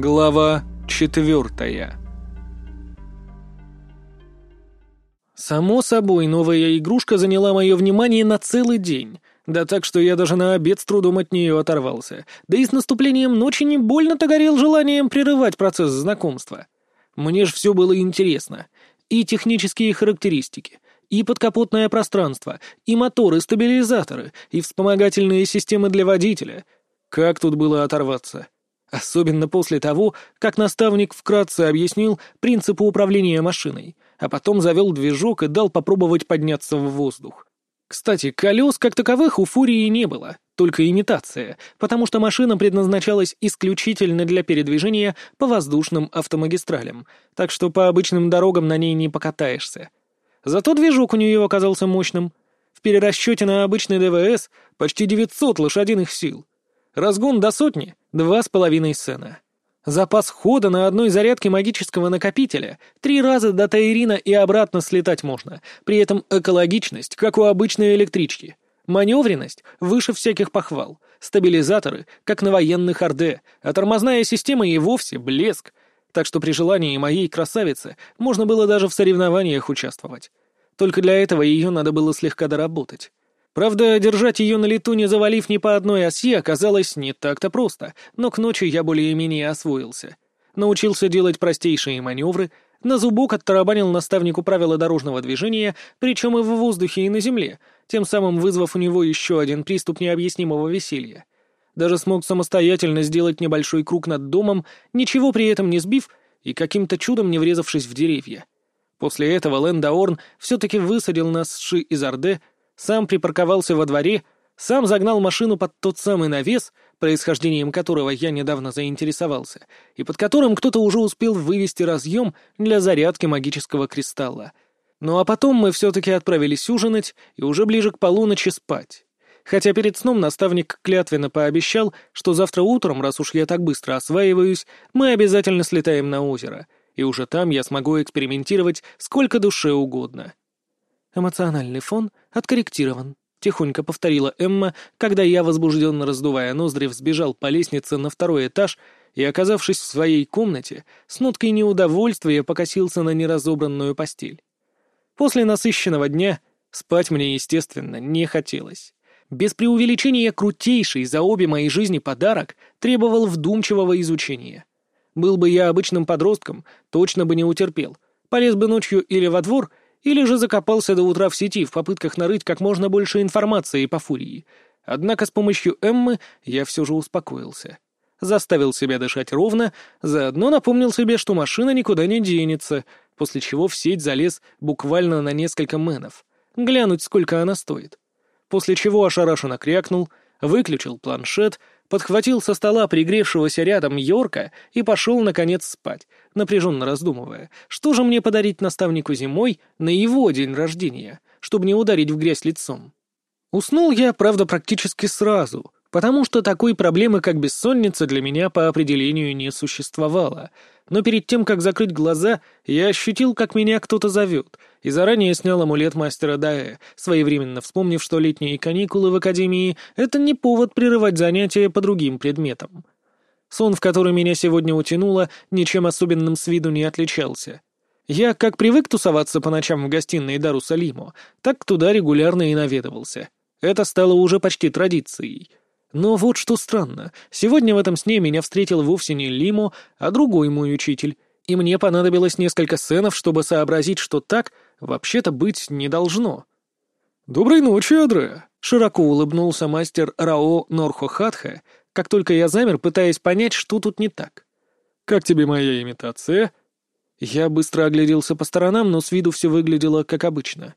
Глава четвертая Само собой, новая игрушка заняла мое внимание на целый день. Да так, что я даже на обед с трудом от нее оторвался. Да и с наступлением ночи не больно-то горел желанием прерывать процесс знакомства. Мне же все было интересно. И технические характеристики, и подкапотное пространство, и моторы, стабилизаторы, и вспомогательные системы для водителя. Как тут было оторваться? Особенно после того, как наставник вкратце объяснил принципы управления машиной, а потом завел движок и дал попробовать подняться в воздух. Кстати, колес как таковых у Фурии не было, только имитация, потому что машина предназначалась исключительно для передвижения по воздушным автомагистралям, так что по обычным дорогам на ней не покатаешься. Зато движок у нее оказался мощным. В перерасчете на обычный ДВС почти 900 лошадиных сил. Разгон до сотни — два с половиной сцена. Запас хода на одной зарядке магического накопителя — три раза до Тайрина и обратно слетать можно, при этом экологичность, как у обычной электрички. Маневренность выше всяких похвал, стабилизаторы, как на военных Орде, а тормозная система и вовсе блеск. Так что при желании моей красавицы можно было даже в соревнованиях участвовать. Только для этого ее надо было слегка доработать. Правда, держать ее на лету, не завалив ни по одной оси, оказалось не так-то просто, но к ночи я более-менее освоился. Научился делать простейшие маневры, на зубок оттарабанил наставнику правила дорожного движения, причем и в воздухе, и на земле, тем самым вызвав у него еще один приступ необъяснимого веселья. Даже смог самостоятельно сделать небольшой круг над домом, ничего при этом не сбив и каким-то чудом не врезавшись в деревья. После этого Лэндаорн все-таки высадил нас с Ши из Орде, сам припарковался во дворе, сам загнал машину под тот самый навес, происхождением которого я недавно заинтересовался, и под которым кто-то уже успел вывести разъем для зарядки магического кристалла. Ну а потом мы все-таки отправились ужинать и уже ближе к полуночи спать. Хотя перед сном наставник клятвенно пообещал, что завтра утром, раз уж я так быстро осваиваюсь, мы обязательно слетаем на озеро, и уже там я смогу экспериментировать сколько душе угодно. «Эмоциональный фон откорректирован», — тихонько повторила Эмма, когда я, возбужденно раздувая ноздри, взбежал по лестнице на второй этаж и, оказавшись в своей комнате, с ноткой неудовольствия покосился на неразобранную постель. После насыщенного дня спать мне, естественно, не хотелось. Без преувеличения крутейший за обе мои жизни подарок требовал вдумчивого изучения. Был бы я обычным подростком, точно бы не утерпел. Полез бы ночью или во двор, или же закопался до утра в сети в попытках нарыть как можно больше информации по Фурии. Однако с помощью Эммы я все же успокоился. Заставил себя дышать ровно, заодно напомнил себе, что машина никуда не денется, после чего в сеть залез буквально на несколько мэнов. Глянуть, сколько она стоит. После чего ошарашенно крякнул, выключил планшет, подхватил со стола пригревшегося рядом Йорка и пошел, наконец, спать, напряженно раздумывая, что же мне подарить наставнику зимой на его день рождения, чтобы не ударить в грязь лицом. Уснул я, правда, практически сразу, потому что такой проблемы, как бессонница, для меня по определению не существовало — но перед тем, как закрыть глаза, я ощутил, как меня кто-то зовет, и заранее снял амулет мастера Даэ, своевременно вспомнив, что летние каникулы в академии — это не повод прерывать занятия по другим предметам. Сон, в который меня сегодня утянуло, ничем особенным с виду не отличался. Я как привык тусоваться по ночам в гостиной Дару Салиму, так туда регулярно и наведывался. Это стало уже почти традицией — но вот что странно. Сегодня в этом сне меня встретил вовсе не Лимо, а другой мой учитель, и мне понадобилось несколько сценов, чтобы сообразить, что так вообще-то быть не должно. «Доброй ночи, Адре!» — широко улыбнулся мастер Рао Норхохатха, как только я замер, пытаясь понять, что тут не так. «Как тебе моя имитация?» Я быстро огляделся по сторонам, но с виду все выглядело как обычно.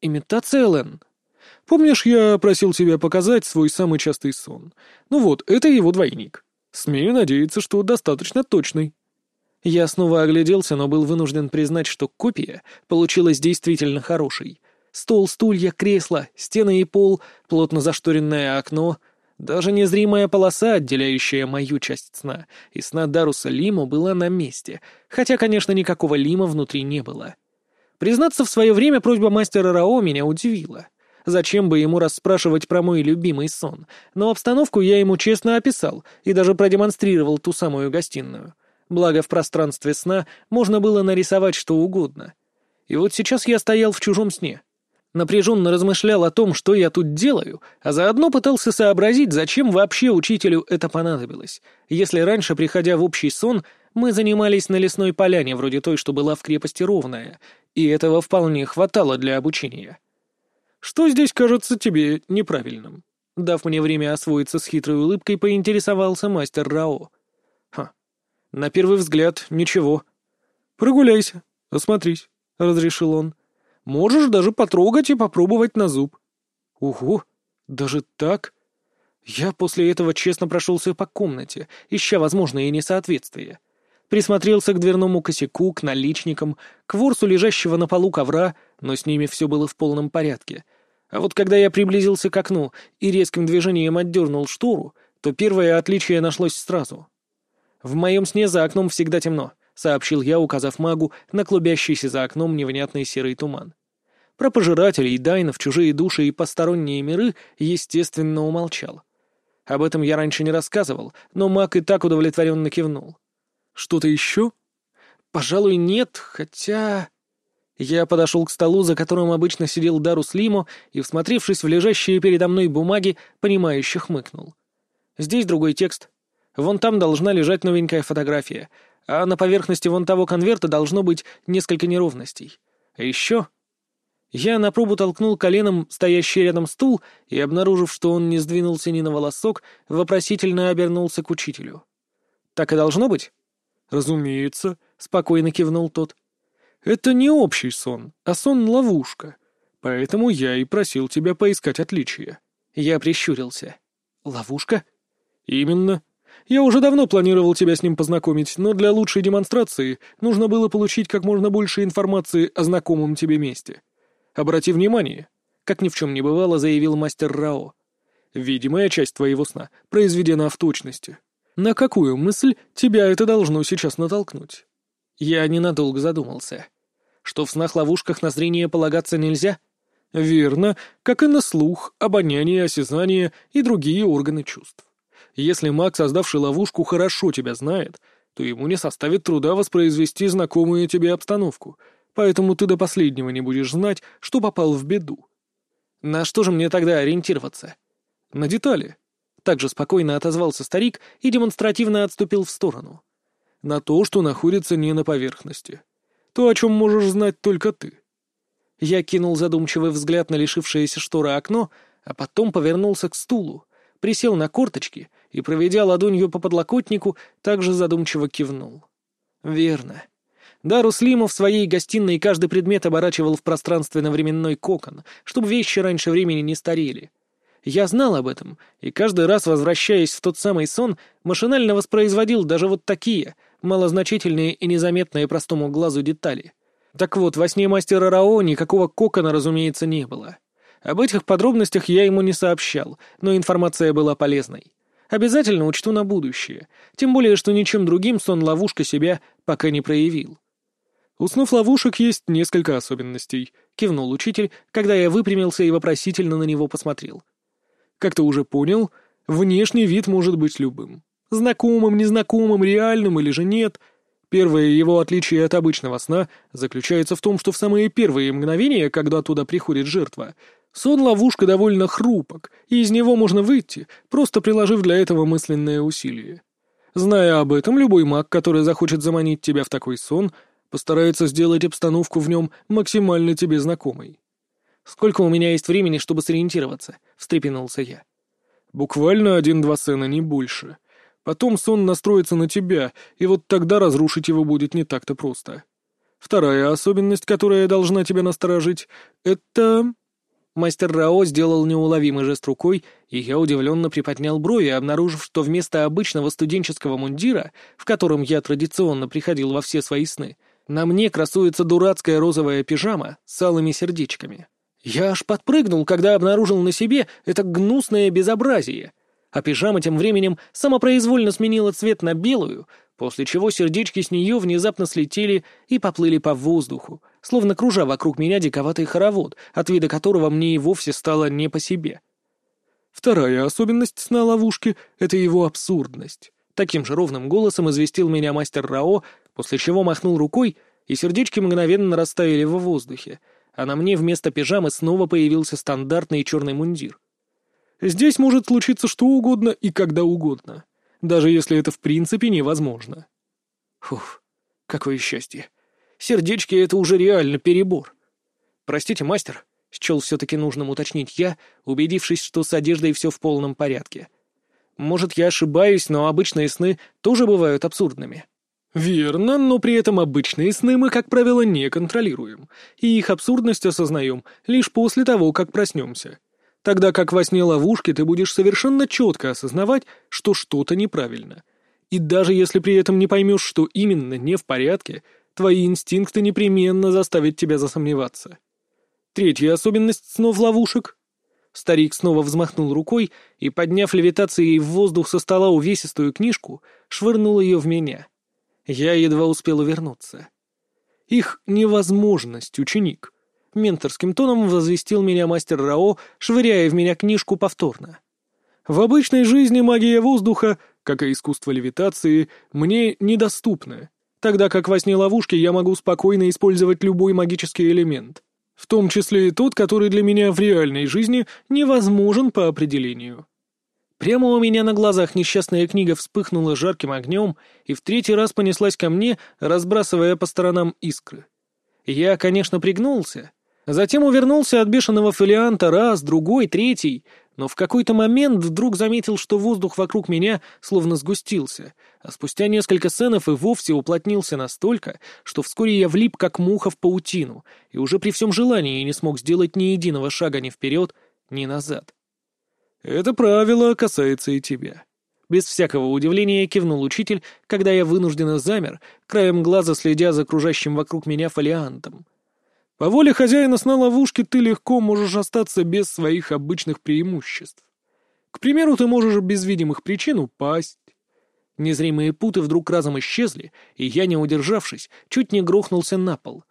«Имитация, Лен?» Помнишь, я просил тебя показать свой самый частый сон? Ну вот, это его двойник. Смею надеяться, что достаточно точный». Я снова огляделся, но был вынужден признать, что копия получилась действительно хорошей. Стол, стулья, кресло, стены и пол, плотно зашторенное окно, даже незримая полоса, отделяющая мою часть сна, и сна Даруса Лиму была на месте, хотя, конечно, никакого Лима внутри не было. Признаться, в свое время просьба мастера Рао меня удивила. зачем бы ему расспрашивать про мой любимый сон, но обстановку я ему честно описал и даже продемонстрировал ту самую гостиную. Благо, в пространстве сна можно было нарисовать что угодно. И вот сейчас я стоял в чужом сне. Напряженно размышлял о том, что я тут делаю, а заодно пытался сообразить, зачем вообще учителю это понадобилось, если раньше, приходя в общий сон, мы занимались на лесной поляне, вроде той, что была в крепости Ровная, и этого вполне хватало для обучения. «Что здесь кажется тебе неправильным?» Дав мне время освоиться с хитрой улыбкой, поинтересовался мастер Рао. «Ха, на первый взгляд, ничего. Прогуляйся, осмотрись», — разрешил он. «Можешь даже потрогать и попробовать на зуб». «Ого, даже так?» Я после этого честно прошелся по комнате, ища возможные несоответствия присмотрелся к дверному косяку, к наличникам, к ворсу лежащего на полу ковра, но с ними все было в полном порядке. А вот когда я приблизился к окну и резким движением отдернул штору, то первое отличие нашлось сразу. «В моем сне за окном всегда темно», — сообщил я, указав магу на клубящийся за окном невнятный серый туман. Про пожирателей, дайнов, чужие души и посторонние миры, естественно, умолчал. Об этом я раньше не рассказывал, но маг и так удовлетворенно кивнул. Что-то еще? Пожалуй, нет, хотя... Я подошел к столу, за которым обычно сидел Дарус Лимо, и, всмотревшись в лежащие передо мной бумаги, понимающе хмыкнул. Здесь другой текст. Вон там должна лежать новенькая фотография, а на поверхности вон того конверта должно быть несколько неровностей. А еще... Я на пробу толкнул коленом стоящий рядом стул и, обнаружив, что он не сдвинулся ни на волосок, вопросительно обернулся к учителю. «Так и должно быть?» «Разумеется», — спокойно кивнул тот. «Это не общий сон, а сон-ловушка. Поэтому я и просил тебя поискать отличия». Я прищурился. «Ловушка?» «Именно. Я уже давно планировал тебя с ним познакомить, но для лучшей демонстрации нужно было получить как можно больше информации о знакомом тебе месте. Обрати внимание», — как ни в чем не бывало, заявил мастер Рао. «Видимая часть твоего сна произведена в точности». На какую мысль тебя это должно сейчас натолкнуть? Я ненадолго задумался. Что в снах-ловушках на зрение полагаться нельзя? Верно, как и на слух, обоняние, осязание и другие органы чувств. Если маг, создавший ловушку, хорошо тебя знает, то ему не составит труда воспроизвести знакомую тебе обстановку, поэтому ты до последнего не будешь знать, что попал в беду. На что же мне тогда ориентироваться? На детали. Также спокойно отозвался старик и демонстративно отступил в сторону. На то, что находится не на поверхности. То, о чем можешь знать только ты. Я кинул задумчивый взгляд на лишившееся шторы окно, а потом повернулся к стулу, присел на корточки и, проведя ладонью по подлокотнику, также задумчиво кивнул. Верно. Дарус Лима в своей гостиной каждый предмет оборачивал в пространственно-временной кокон, чтобы вещи раньше времени не старели. Я знал об этом, и каждый раз, возвращаясь в тот самый сон, машинально воспроизводил даже вот такие, малозначительные и незаметные простому глазу детали. Так вот, во сне мастера Рао никакого кокона, разумеется, не было. Об этих подробностях я ему не сообщал, но информация была полезной. Обязательно учту на будущее, тем более, что ничем другим сон-ловушка себя пока не проявил. У снов ловушек есть несколько особенностей, кивнул учитель, когда я выпрямился и вопросительно на него посмотрел. Как ты уже понял, внешний вид может быть любым. Знакомым, незнакомым, реальным или же нет. Первое его отличие от обычного сна заключается в том, что в самые первые мгновения, когда туда приходит жертва, сон-ловушка довольно хрупок, и из него можно выйти, просто приложив для этого мысленное усилие. Зная об этом, любой маг, который захочет заманить тебя в такой сон, постарается сделать обстановку в нем максимально тебе знакомой. «Сколько у меня есть времени, чтобы сориентироваться?» — встрепенулся я. «Буквально один-два сцена, не больше. Потом сон настроится на тебя, и вот тогда разрушить его будет не так-то просто. Вторая особенность, которая должна тебя насторожить, — это...» Мастер Рао сделал неуловимый жест рукой, и я удивленно приподнял брови, обнаружив, что вместо обычного студенческого мундира, в котором я традиционно приходил во все свои сны, на мне красуется дурацкая розовая пижама с алыми сердечками. Я аж подпрыгнул, когда обнаружил на себе это гнусное безобразие. А пижама тем временем самопроизвольно сменила цвет на белую, после чего сердечки с нее внезапно слетели и поплыли по воздуху, словно кружа вокруг меня диковатый хоровод, от вида которого мне и вовсе стало не по себе. Вторая особенность сна ловушки — это его абсурдность. Таким же ровным голосом известил меня мастер Рао, после чего махнул рукой, и сердечки мгновенно растаяли в воздухе, а на мне вместо пижамы снова появился стандартный черный мундир. Здесь может случиться что угодно и когда угодно, даже если это в принципе невозможно. Фух, какое счастье. Сердечки — это уже реально перебор. Простите, мастер, счел все-таки нужным уточнить я, убедившись, что с одеждой все в полном порядке. Может, я ошибаюсь, но обычные сны тоже бывают абсурдными. Верно, но при этом обычные сны мы, как правило, не контролируем, и их абсурдность осознаем лишь после того, как проснемся тогда как во сне ловушки ты будешь совершенно четко осознавать, что что-то неправильно. И даже если при этом не поймешь, что именно не в порядке, твои инстинкты непременно заставят тебя засомневаться. Третья особенность снов ловушек. Старик снова взмахнул рукой и, подняв левитацией в воздух со стола увесистую книжку, швырнул ее в меня. Я едва успел увернуться. Их невозможность, ученик — менторским тоном возвестил меня мастер Рао, швыряя в меня книжку повторно. В обычной жизни магия воздуха, как и искусство левитации, мне недоступна, тогда как во сне ловушки я могу спокойно использовать любой магический элемент, в том числе и тот, который для меня в реальной жизни невозможен по определению. Прямо у меня на глазах несчастная книга вспыхнула жарким огнем и в третий раз понеслась ко мне, разбрасывая по сторонам искры. Я, конечно, пригнулся, Затем увернулся от бешеного фолианта раз, другой, третий, но в какой-то момент вдруг заметил, что воздух вокруг меня словно сгустился, а спустя несколько сценов и вовсе уплотнился настолько, что вскоре я влип как муха в паутину и уже при всем желании не смог сделать ни единого шага ни вперед, ни назад. «Это правило касается и тебя», без всякого удивления кивнул учитель, когда я вынужденно замер, краем глаза следя за окружающим вокруг меня фолиантом. По воле хозяина сна ловушки ты легко можешь остаться без своих обычных преимуществ. К примеру, ты можешь без видимых причин упасть. Незримые путы вдруг разом исчезли, и я, не удержавшись, чуть не грохнулся на пол.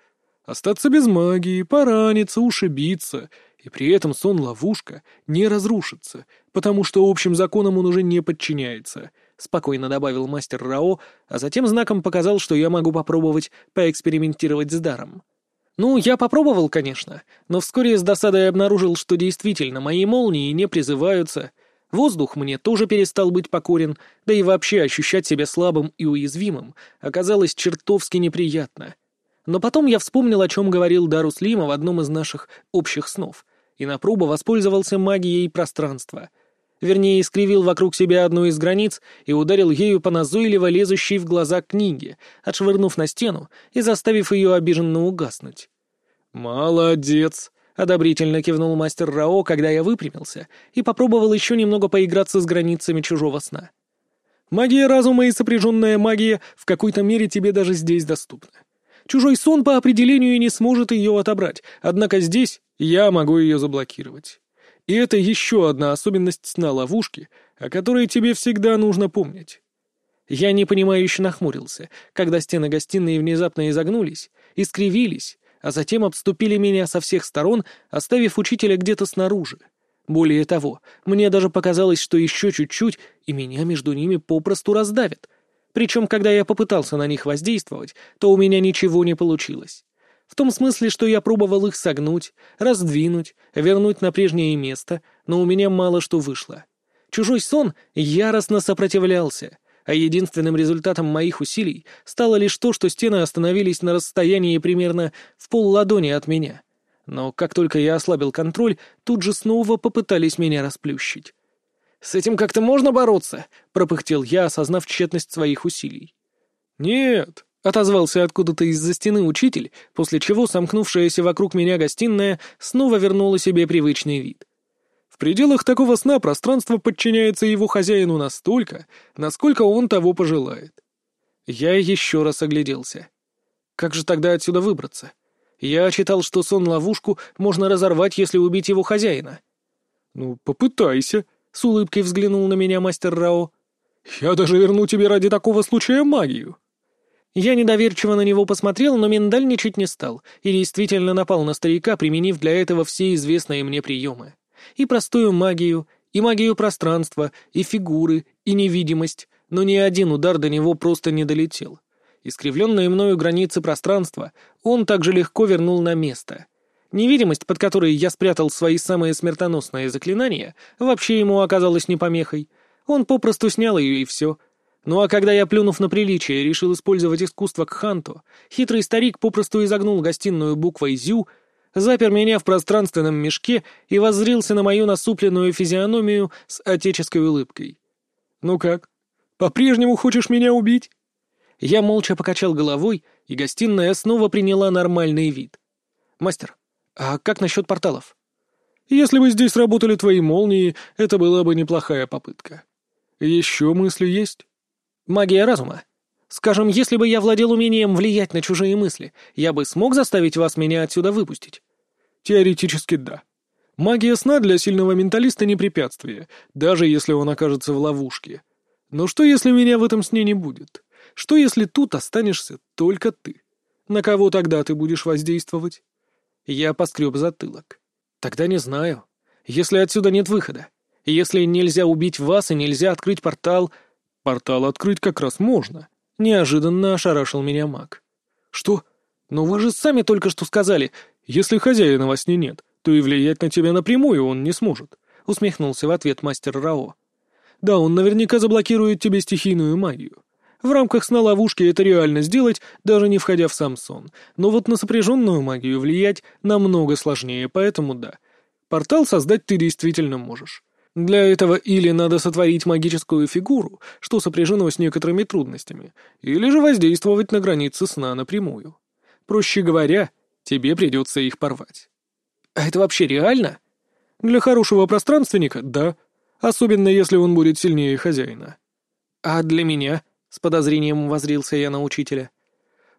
Остаться без магии, пораниться, ушибиться, и при этом сон-ловушка не разрушится, потому что общим законам он уже не подчиняется —— спокойно добавил мастер Рао, а затем знаком показал, что я могу попробовать поэкспериментировать с даром. Ну, я попробовал, конечно, но вскоре с досадой обнаружил, что действительно мои молнии не призываются, воздух мне тоже перестал быть покорен, да и вообще ощущать себя слабым и уязвимым оказалось чертовски неприятно. Но потом я вспомнил, о чем говорил Дарус Лима в одном из наших общих снов, и на пробу воспользовался магией пространства. Вернее, искривил вокруг себя одну из границ и ударил ею по назойливо лезущей в глаза книге, отшвырнув на стену и заставив ее обиженно угаснуть. «Молодец!» — одобрительно кивнул мастер Рао, когда я выпрямился и попробовал еще немного поиграться с границами чужого сна. «Магия разума и сопряженная магия в какой-то мере тебе даже здесь доступна. Чужой сон по определению не сможет ее отобрать, однако здесь я могу ее заблокировать. И это еще одна особенность сна ловушки, о которой тебе всегда нужно помнить. Я непонимающе нахмурился, когда стены гостиной внезапно изогнулись, искривились, а затем обступили меня со всех сторон, оставив учителя где-то снаружи. Более того, мне даже показалось, что еще чуть-чуть, и меня между ними попросту раздавят. Причем, когда я попытался на них воздействовать, то у меня ничего не получилось. В том смысле, что я пробовал их согнуть, раздвинуть, вернуть на прежнее место, но у меня мало что вышло. Чужой сон яростно сопротивлялся, а единственным результатом моих усилий стало лишь то, что стены остановились на расстоянии примерно в полладони от меня. Но как только я ослабил контроль, тут же снова попытались меня расплющить. «С этим как-то можно бороться?» — пропыхтел я, осознав тщетность своих усилий. «Нет», Отозвался откуда-то из-за стены учитель, после чего сомкнувшаяся вокруг меня гостиная снова вернула себе привычный вид. В пределах такого сна пространство подчиняется его хозяину настолько, насколько он того пожелает. Я еще раз огляделся. Как же тогда отсюда выбраться? Я читал, что сон-ловушку можно разорвать, если убить его хозяина. «Ну, попытайся», — с улыбкой взглянул на меня мастер Рао. «Я даже верну тебе ради такого случая магию». Я недоверчиво на него посмотрел, но миндальничать не стал и действительно напал на старика, применив для этого все известные мне приемы. И простую магию, и магию пространства, и фигуры, и невидимость, но ни один удар до него просто не долетел. Искривленные мною границы пространства он также легко вернул на место. Невидимость, под которой я спрятал свои самые смертоносные заклинания, вообще ему оказалась не помехой. Он попросту снял ее и все — ну а когда я, плюнув на приличие, решил использовать искусство к ханту, хитрый старик попросту изогнул гостиную буквой «зю», запер меня в пространственном мешке и воззрился на мою насупленную физиономию с отеческой улыбкой. «Ну как, по-прежнему хочешь меня убить?» Я молча покачал головой, и гостиная снова приняла нормальный вид. «Мастер, а как насчет порталов?» «Если бы здесь работали твои молнии, это была бы неплохая попытка. Еще мысли есть?» Магия разума. Скажем, если бы я владел умением влиять на чужие мысли, я бы смог заставить вас меня отсюда выпустить? Теоретически да. Магия сна для сильного менталиста не препятствие, даже если он окажется в ловушке. Но что, если меня в этом сне не будет? Что, если тут останешься только ты? На кого тогда ты будешь воздействовать? Я поскреб затылок. Тогда не знаю. Если отсюда нет выхода, если нельзя убить вас и нельзя открыть портал, Портал открыть как раз можно. Неожиданно ошарашил меня маг. Что? Но вы же сами только что сказали, если хозяина во сне нет, то и влиять на тебя напрямую он не сможет. Усмехнулся в ответ мастер Рао. Да, он наверняка заблокирует тебе стихийную магию. В рамках сна ловушки это реально сделать, даже не входя в сам сон. Но вот на сопряженную магию влиять намного сложнее, поэтому да. Портал создать ты действительно можешь. Для этого или надо сотворить магическую фигуру, что сопряжено с некоторыми трудностями, или же воздействовать на границы сна напрямую. Проще говоря, тебе придется их порвать. А это вообще реально? Для хорошего пространственника — да. Особенно если он будет сильнее хозяина. А для меня? — с подозрением возрился я на учителя.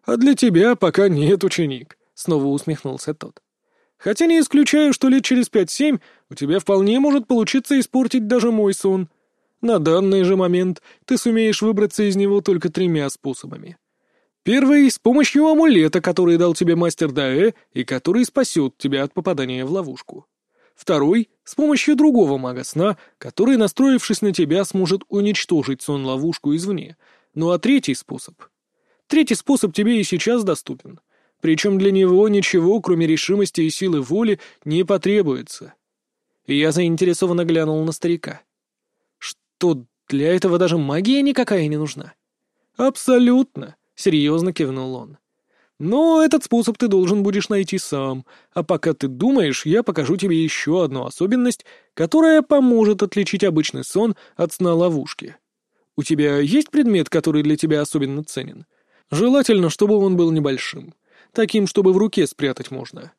А для тебя пока нет, ученик, — снова усмехнулся тот. Хотя не исключаю, что лет через пять-семь у тебя вполне может получиться испортить даже мой сон. На данный же момент ты сумеешь выбраться из него только тремя способами. Первый — с помощью амулета, который дал тебе мастер Даэ и который спасет тебя от попадания в ловушку. Второй — с помощью другого мага сна, который, настроившись на тебя, сможет уничтожить сон-ловушку извне. Ну а третий способ... Третий способ тебе и сейчас доступен. Причем для него ничего, кроме решимости и силы воли, не потребуется. я заинтересованно глянул на старика. Что, для этого даже магия никакая не нужна? Абсолютно, серьезно кивнул он. Но этот способ ты должен будешь найти сам, а пока ты думаешь, я покажу тебе еще одну особенность, которая поможет отличить обычный сон от сна ловушки. У тебя есть предмет, который для тебя особенно ценен? Желательно, чтобы он был небольшим таким, чтобы в руке спрятать можно.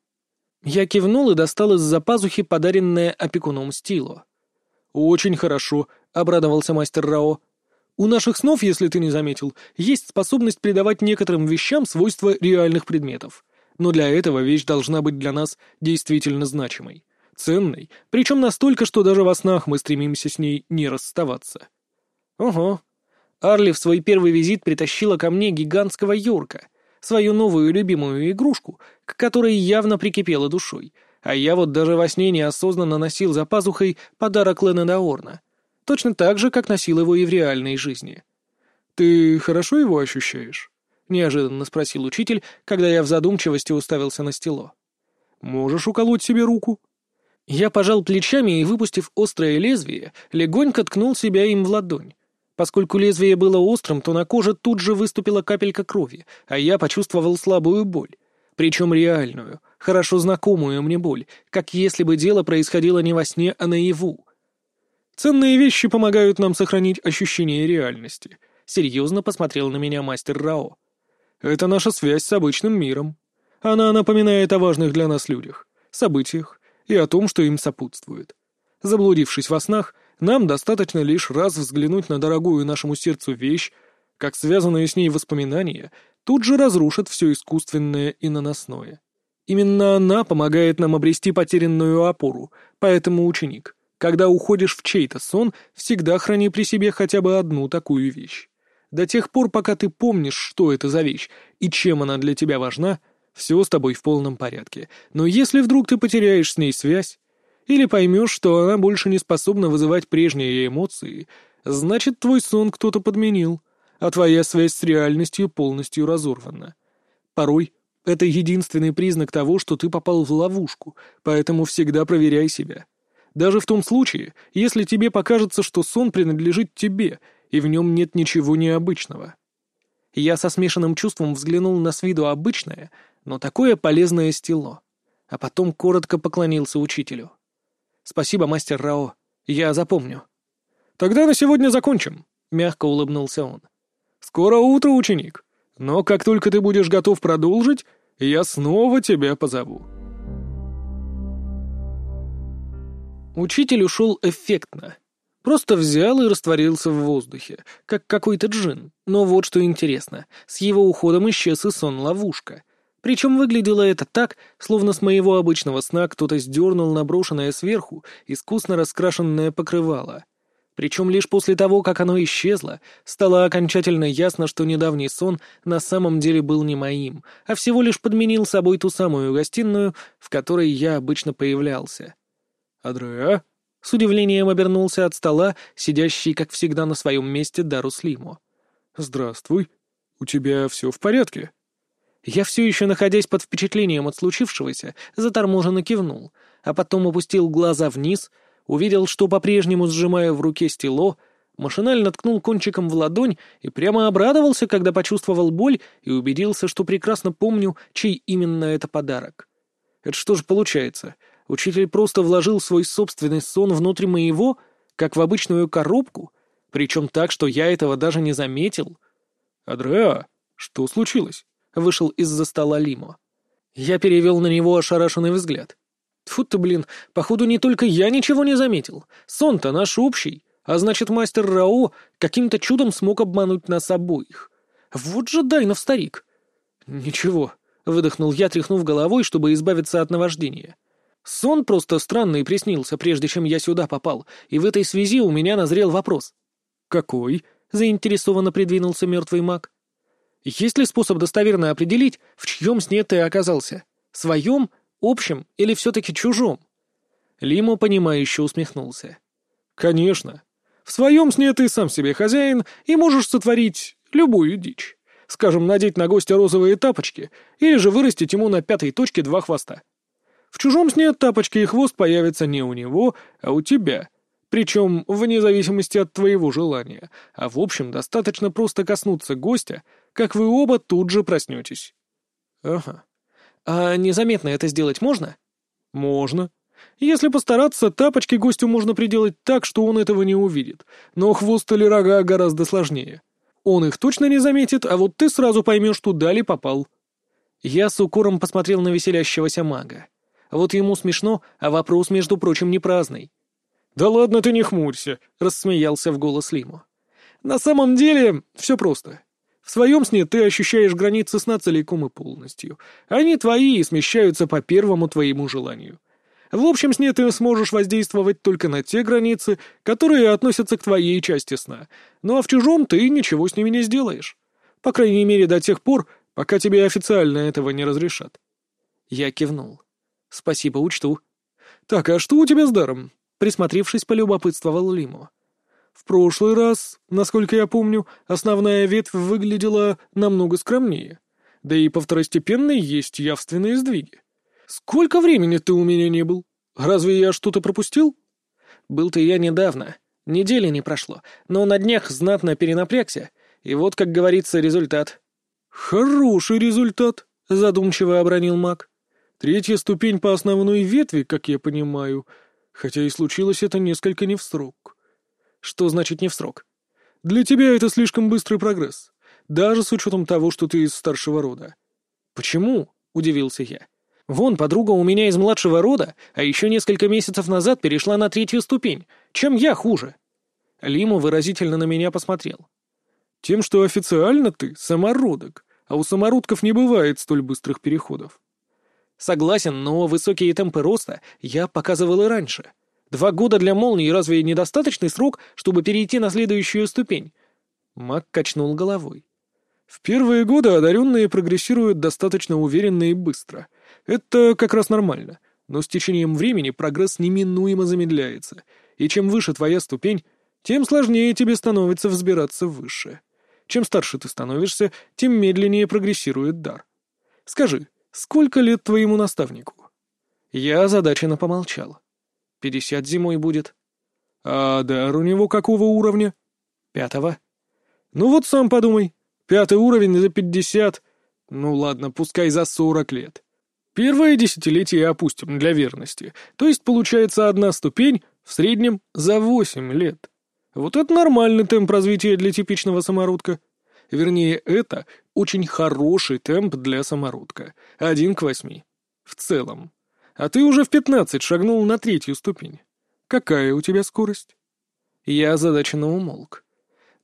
Я кивнул и достал из-за пазухи подаренное опекуном стило. «Очень хорошо», — обрадовался мастер Рао. «У наших снов, если ты не заметил, есть способность придавать некоторым вещам свойства реальных предметов. Но для этого вещь должна быть для нас действительно значимой, ценной, причем настолько, что даже во снах мы стремимся с ней не расставаться». «Ого». Арли в свой первый визит притащила ко мне гигантского Йорка, свою новую любимую игрушку, к которой явно прикипела душой, а я вот даже во сне неосознанно носил за пазухой подарок Лена Даорна. Точно так же, как носил его и в реальной жизни. «Ты хорошо его ощущаешь?» — неожиданно спросил учитель, когда я в задумчивости уставился на стело. «Можешь уколоть себе руку?» Я пожал плечами и, выпустив острое лезвие, легонько ткнул себя им в ладонь. Поскольку лезвие было острым, то на коже тут же выступила капелька крови, а я почувствовал слабую боль. Причем реальную, хорошо знакомую мне боль, как если бы дело происходило не во сне, а наяву. «Ценные вещи помогают нам сохранить ощущение реальности», — серьезно посмотрел на меня мастер Рао. «Это наша связь с обычным миром. Она напоминает о важных для нас людях, событиях и о том, что им сопутствует. Заблудившись во снах, нам достаточно лишь раз взглянуть на дорогую нашему сердцу вещь, как связанные с ней воспоминания тут же разрушат все искусственное и наносное. Именно она помогает нам обрести потерянную опору, поэтому, ученик, Когда уходишь в чей-то сон, всегда храни при себе хотя бы одну такую вещь. До тех пор, пока ты помнишь, что это за вещь и чем она для тебя важна, все с тобой в полном порядке. Но если вдруг ты потеряешь с ней связь, или поймешь, что она больше не способна вызывать прежние эмоции, значит, твой сон кто-то подменил, а твоя связь с реальностью полностью разорвана. Порой это единственный признак того, что ты попал в ловушку, поэтому всегда проверяй себя. Даже в том случае, если тебе покажется, что сон принадлежит тебе, и в нем нет ничего необычного. Я со смешанным чувством взглянул на с виду обычное, но такое полезное стело, а потом коротко поклонился учителю. «Спасибо, мастер Рао, я запомню». «Тогда на сегодня закончим», — мягко улыбнулся он. «Скоро утро, ученик, но как только ты будешь готов продолжить, я снова тебя позову». Учитель ушел эффектно. Просто взял и растворился в воздухе, как какой-то джин. Но вот что интересно, с его уходом исчез и сон-ловушка. Причем выглядело это так, словно с моего обычного сна кто-то сдернул наброшенное сверху искусно раскрашенное покрывало. Причем лишь после того, как оно исчезло, стало окончательно ясно, что недавний сон на самом деле был не моим, а всего лишь подменил собой ту самую гостиную, в которой я обычно появлялся. «Адреа?» — с удивлением обернулся от стола, сидящий, как всегда, на своем месте Дарус Лимо. «Здравствуй. У тебя все в порядке?» Я все еще, находясь под впечатлением от случившегося, заторможенно кивнул, а потом опустил глаза вниз, увидел, что по-прежнему сжимая в руке стело, машинально ткнул кончиком в ладонь и прямо обрадовался, когда почувствовал боль и убедился, что прекрасно помню, чей именно это подарок. Это что же получается? Учитель просто вложил свой собственный сон внутрь моего, как в обычную коробку, причем так, что я этого даже не заметил. «Адреа, что случилось?» — вышел из-за стола Лимо. Я перевел на него ошарашенный взгляд. Тьфу ты, блин, походу не только я ничего не заметил. Сон-то наш общий, а значит, мастер Рао каким-то чудом смог обмануть нас обоих. Вот же Дайнов старик. Ничего, — выдохнул я, тряхнув головой, чтобы избавиться от наваждения. Сон просто странный приснился, прежде чем я сюда попал, и в этой связи у меня назрел вопрос. «Какой?» — заинтересованно придвинулся мертвый маг. Есть ли способ достоверно определить, в чьем сне ты оказался? Своем, общем или все-таки чужом?» Лимо, понимающе усмехнулся. «Конечно. В своем сне ты сам себе хозяин и можешь сотворить любую дичь. Скажем, надеть на гостя розовые тапочки или же вырастить ему на пятой точке два хвоста. В чужом сне тапочки и хвост появятся не у него, а у тебя. Причем вне зависимости от твоего желания. А в общем, достаточно просто коснуться гостя — как вы оба тут же проснетесь. Ага. А незаметно это сделать можно? Можно. Если постараться, тапочки гостю можно приделать так, что он этого не увидит, но хвост или рога гораздо сложнее. Он их точно не заметит, а вот ты сразу поймешь, туда ли попал. Я с укором посмотрел на веселящегося мага. Вот ему смешно, а вопрос, между прочим, не праздный. «Да ладно ты не хмурься», — рассмеялся в голос Лиму. «На самом деле все просто. В своем сне ты ощущаешь границы сна целиком и полностью. Они твои и смещаются по первому твоему желанию. В общем сне ты сможешь воздействовать только на те границы, которые относятся к твоей части сна. Ну а в чужом ты ничего с ними не сделаешь. По крайней мере, до тех пор, пока тебе официально этого не разрешат. Я кивнул. Спасибо, учту. Так, а что у тебя с даром? Присмотревшись, полюбопытствовал Лимо. В прошлый раз, насколько я помню, основная ветвь выглядела намного скромнее. Да и по второстепенной есть явственные сдвиги. Сколько времени ты у меня не был? Разве я что-то пропустил? Был-то я недавно. Недели не прошло, но на днях знатно перенапрягся. И вот, как говорится, результат. Хороший результат, задумчиво обронил маг. Третья ступень по основной ветви, как я понимаю, хотя и случилось это несколько не в срок. Что значит не в срок? Для тебя это слишком быстрый прогресс, даже с учетом того, что ты из старшего рода. Почему? — удивился я. Вон, подруга у меня из младшего рода, а еще несколько месяцев назад перешла на третью ступень. Чем я хуже? Лиму выразительно на меня посмотрел. Тем, что официально ты самородок, а у самородков не бывает столь быстрых переходов. Согласен, но высокие темпы роста я показывал и раньше. Два года для молнии разве недостаточный срок, чтобы перейти на следующую ступень? Мак качнул головой. В первые годы одаренные прогрессируют достаточно уверенно и быстро. Это как раз нормально. Но с течением времени прогресс неминуемо замедляется. И чем выше твоя ступень, тем сложнее тебе становится взбираться выше. Чем старше ты становишься, тем медленнее прогрессирует дар. Скажи, сколько лет твоему наставнику? Я озадаченно помолчал. Пятьдесят зимой будет. А дар у него какого уровня? Пятого. Ну вот сам подумай. Пятый уровень за пятьдесят. Ну ладно, пускай за сорок лет. Первое десятилетие опустим для верности. То есть получается одна ступень в среднем за восемь лет. Вот это нормальный темп развития для типичного самородка. Вернее, это очень хороший темп для самородка. Один к восьми. В целом. А ты уже в пятнадцать шагнул на третью ступень. Какая у тебя скорость? Я озадаченно умолк.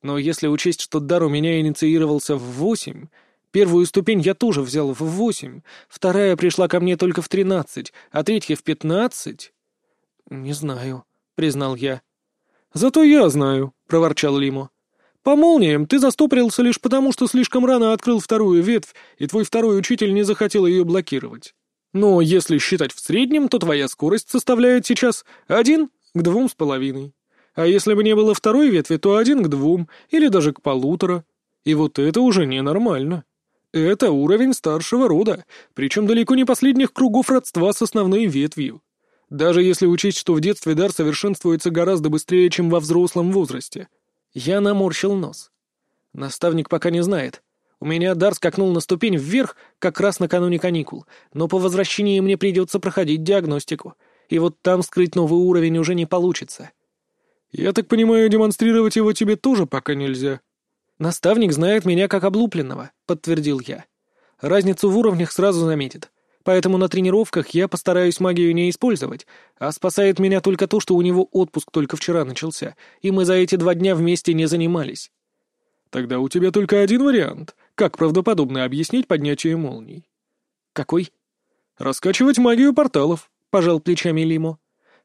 Но если учесть, что дар у меня инициировался в восемь, первую ступень я тоже взял в восемь, вторая пришла ко мне только в тринадцать, а третья в пятнадцать... «Не знаю», — признал я. «Зато я знаю», — проворчал Лимо. «По молниям ты застопорился лишь потому, что слишком рано открыл вторую ветвь, и твой второй учитель не захотел ее блокировать. Но если считать в среднем, то твоя скорость составляет сейчас один к двум с половиной. А если бы не было второй ветви, то один к двум, или даже к полутора. И вот это уже ненормально. Это уровень старшего рода, причем далеко не последних кругов родства с основной ветвью. Даже если учесть, что в детстве дар совершенствуется гораздо быстрее, чем во взрослом возрасте. Я наморщил нос. Наставник пока не знает. У меня дар скакнул на ступень вверх как раз накануне каникул, но по возвращении мне придется проходить диагностику, и вот там скрыть новый уровень уже не получится. «Я так понимаю, демонстрировать его тебе тоже пока нельзя?» «Наставник знает меня как облупленного», — подтвердил я. «Разницу в уровнях сразу заметит. Поэтому на тренировках я постараюсь магию не использовать, а спасает меня только то, что у него отпуск только вчера начался, и мы за эти два дня вместе не занимались». «Тогда у тебя только один вариант. Как правдоподобно объяснить поднятие молний?» «Какой?» «Раскачивать магию порталов», — пожал плечами Лимо.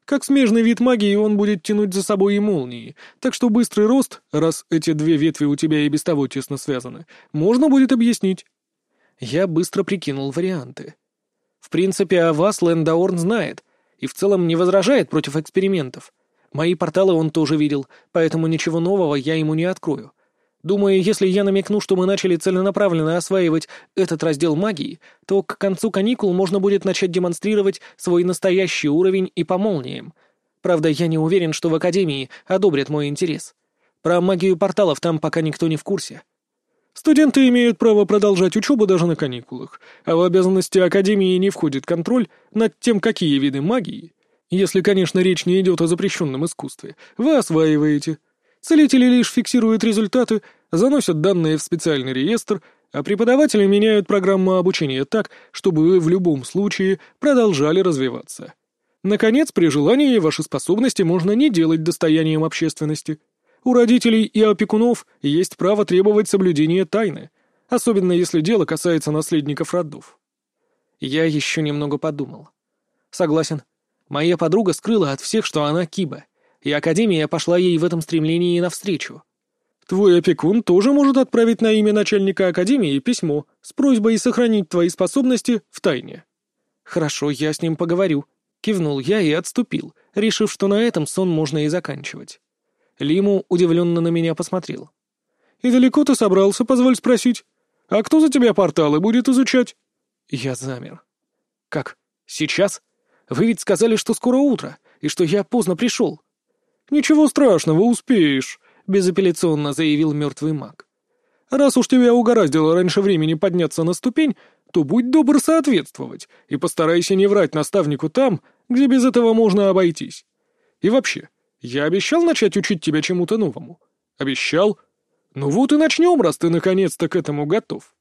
Как смежный вид магии он будет тянуть за собой и молнии, так что быстрый рост, раз эти две ветви у тебя и без того тесно связаны, можно будет объяснить. Я быстро прикинул варианты. В принципе, о вас Лэндаорн знает, и в целом не возражает против экспериментов. Мои порталы он тоже видел, поэтому ничего нового я ему не открою. Думаю, если я намекну, что мы начали целенаправленно осваивать этот раздел магии, то к концу каникул можно будет начать демонстрировать свой настоящий уровень и по молниям. Правда, я не уверен, что в Академии одобрят мой интерес. Про магию порталов там пока никто не в курсе. Студенты имеют право продолжать учебу даже на каникулах, а в обязанности Академии не входит контроль над тем, какие виды магии, если, конечно, речь не идет о запрещенном искусстве, вы осваиваете. Целители лишь фиксируют результаты, заносят данные в специальный реестр, а преподаватели меняют программу обучения так, чтобы вы в любом случае продолжали развиваться. Наконец, при желании ваши способности можно не делать достоянием общественности. У родителей и опекунов есть право требовать соблюдения тайны, особенно если дело касается наследников родов. Я еще немного подумал. Согласен. Моя подруга скрыла от всех, что она Киба и Академия пошла ей в этом стремлении навстречу. Твой опекун тоже может отправить на имя начальника Академии письмо с просьбой сохранить твои способности в тайне. Хорошо, я с ним поговорю. Кивнул я и отступил, решив, что на этом сон можно и заканчивать. Лиму удивленно на меня посмотрел. «И далеко ты собрался, позволь спросить? А кто за тебя порталы будет изучать?» Я замер. «Как? Сейчас? Вы ведь сказали, что скоро утро, и что я поздно пришел». «Ничего страшного, успеешь», — безапелляционно заявил мертвый маг. «Раз уж тебя угораздило раньше времени подняться на ступень, то будь добр соответствовать и постарайся не врать наставнику там, где без этого можно обойтись. И вообще, я обещал начать учить тебя чему-то новому. Обещал. Ну вот и начнем, раз ты наконец-то к этому готов».